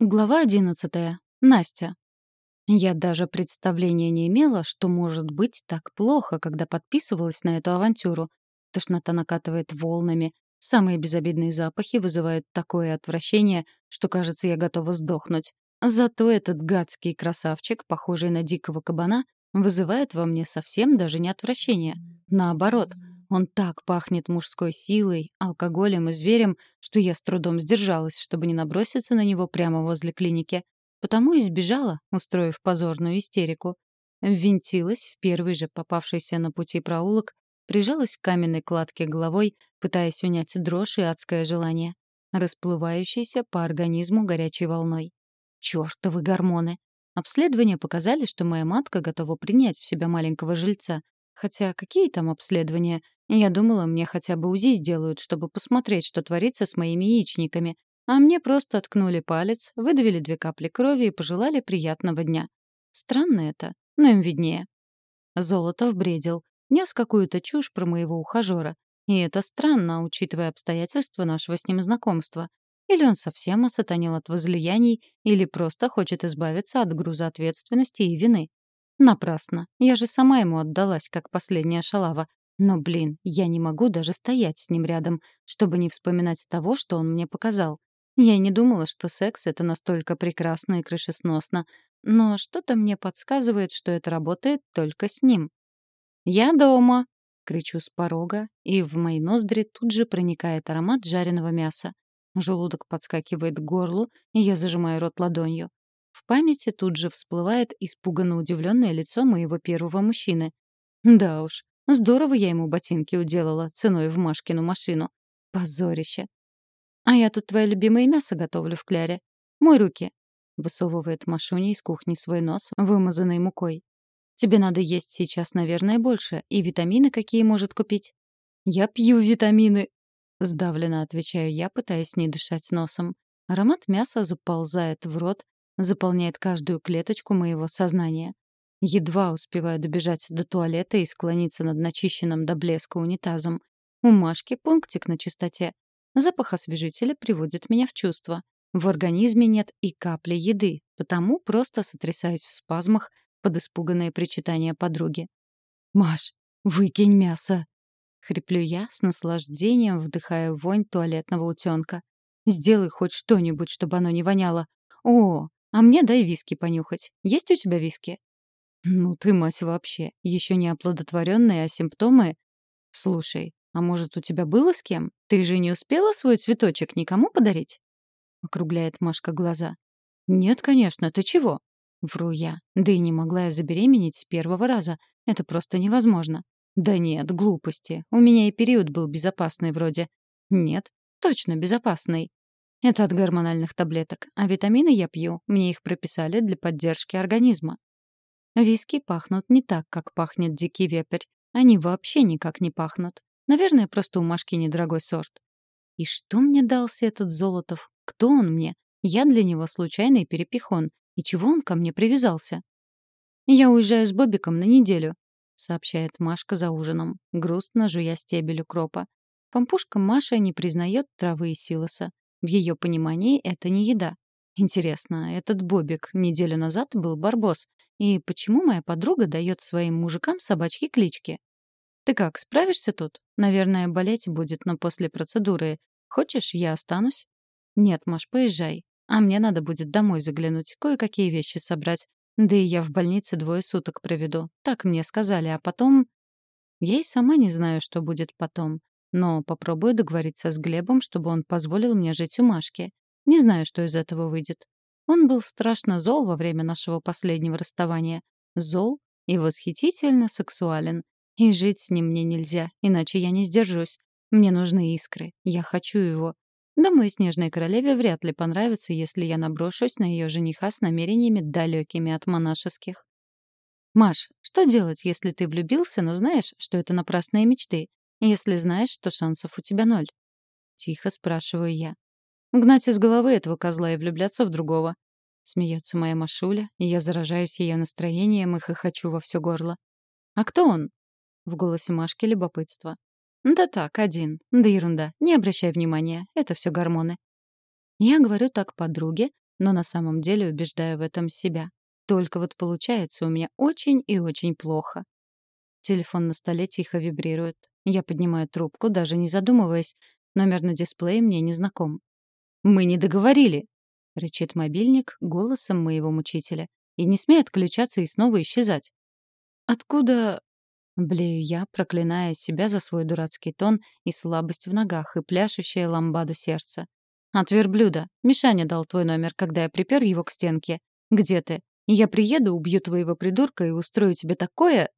Глава одиннадцатая. Настя. Я даже представления не имела, что может быть так плохо, когда подписывалась на эту авантюру. Тошнота накатывает волнами. Самые безобидные запахи вызывают такое отвращение, что, кажется, я готова сдохнуть. Зато этот гадский красавчик, похожий на дикого кабана, вызывает во мне совсем даже не отвращение. Наоборот, он так пахнет мужской силой, алкоголем и зверем, что я с трудом сдержалась, чтобы не наброситься на него прямо возле клиники. Потому и сбежала, устроив позорную истерику. Ввинтилась в первый же попавшийся на пути проулок, прижалась к каменной кладке головой, пытаясь унять дрожь и адское желание, расплывающееся по организму горячей волной. Чёртовы гормоны! Обследования показали, что моя матка готова принять в себя маленького жильца. Хотя какие там обследования? Я думала, мне хотя бы УЗИ сделают, чтобы посмотреть, что творится с моими яичниками. А мне просто ткнули палец, выдавили две капли крови и пожелали приятного дня. Странно это, но им виднее. Золотов бредил, нес какую-то чушь про моего ухажера. И это странно, учитывая обстоятельства нашего с ним знакомства. Или он совсем осатанил от возлияний, или просто хочет избавиться от груза ответственности и вины. Напрасно. Я же сама ему отдалась, как последняя шалава. Но, блин, я не могу даже стоять с ним рядом, чтобы не вспоминать того, что он мне показал. Я не думала, что секс — это настолько прекрасно и крышесносно, но что-то мне подсказывает, что это работает только с ним. «Я дома!» — кричу с порога, и в мои ноздри тут же проникает аромат жареного мяса. Желудок подскакивает к горлу, и я зажимаю рот ладонью. В памяти тут же всплывает испуганно удивленное лицо моего первого мужчины. Да уж, Здорово я ему ботинки уделала ценой в Машкину машину. Позорище. А я тут твое любимое мясо готовлю в кляре. Мой руки. Высовывает Машуня из кухни свой нос, вымазанный мукой. Тебе надо есть сейчас, наверное, больше. И витамины какие может купить? Я пью витамины. Сдавленно отвечаю я, пытаясь не дышать носом. Аромат мяса заползает в рот, заполняет каждую клеточку моего сознания. Едва успеваю добежать до туалета и склониться над начищенным до блеска унитазом. У Машки пунктик на чистоте. Запах освежителя приводит меня в чувство. В организме нет и капли еды, потому просто сотрясаюсь в спазмах под испуганное причитание подруги. «Маш, выкинь мясо!» — хриплю я, с наслаждением вдыхая вонь туалетного утенка. «Сделай хоть что-нибудь, чтобы оно не воняло. О, а мне дай виски понюхать. Есть у тебя виски?» «Ну ты, мать, вообще. Еще не оплодотворенные, а симптомы...» «Слушай, а может, у тебя было с кем? Ты же не успела свой цветочек никому подарить?» Округляет Машка глаза. «Нет, конечно, ты чего?» Вру я. Да и не могла я забеременеть с первого раза. Это просто невозможно. Да нет, глупости. У меня и период был безопасный вроде. Нет, точно безопасный. Это от гормональных таблеток. А витамины я пью. Мне их прописали для поддержки организма. Виски пахнут не так, как пахнет дикий вепрь. Они вообще никак не пахнут. Наверное, просто у Машки недорогой сорт. И что мне дался этот Золотов? Кто он мне? Я для него случайный перепихон. И чего он ко мне привязался? «Я уезжаю с Бобиком на неделю», — сообщает Машка за ужином, грустно жуя стебель укропа. Пампушка Маша не признает травы и силоса. В ее понимании это не еда. Интересно, этот Бобик неделю назад был барбос, и почему моя подруга дает своим мужикам собачьи клички? Ты как, справишься тут? Наверное, болеть будет, но после процедуры. Хочешь, я останусь? Нет, Маш, поезжай. А мне надо будет домой заглянуть, кое-какие вещи собрать. Да и я в больнице двое суток проведу. Так мне сказали, а потом... Я и сама не знаю, что будет потом. Но попробую договориться с Глебом, чтобы он позволил мне жить у Машки. Не знаю, что из этого выйдет. Он был страшно зол во время нашего последнего расставания. Зол и восхитительно сексуален. И жить с ним мне нельзя, иначе я не сдержусь. Мне нужны искры. Я хочу его. Думаю, Снежной Королеве вряд ли понравится, если я наброшусь на ее жениха с намерениями далекими от монашеских. «Маш, что делать, если ты влюбился, но знаешь, что это напрасные мечты? Если знаешь, что шансов у тебя ноль?» Тихо спрашиваю я. Гнать из головы этого козла и влюбляться в другого. Смеется моя Машуля, и я заражаюсь ее настроением и хохочу во все горло. «А кто он?» В голосе Машки любопытство. «Да так, один. Да ерунда. Не обращай внимания. Это все гормоны». Я говорю так подруге, но на самом деле убеждаю в этом себя. Только вот получается у меня очень и очень плохо. Телефон на столе тихо вибрирует. Я поднимаю трубку, даже не задумываясь. Номер на дисплее мне не знаком. «Мы не договорили!» — рычит мобильник голосом моего мучителя. «И не смей отключаться и снова исчезать». «Откуда...» — блею я, проклиная себя за свой дурацкий тон и слабость в ногах и пляшущее ламбаду сердца. «От верблюда. Мишаня дал твой номер, когда я припер его к стенке. Где ты? Я приеду, убью твоего придурка и устрою тебе такое...»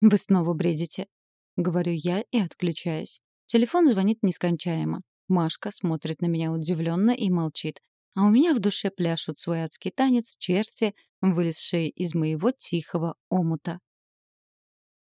«Вы снова бредите», — говорю я и отключаюсь. Телефон звонит нескончаемо. Машка смотрит на меня удивленно и молчит. А у меня в душе пляшут свой адский танец черти, вылезшие из моего тихого омута.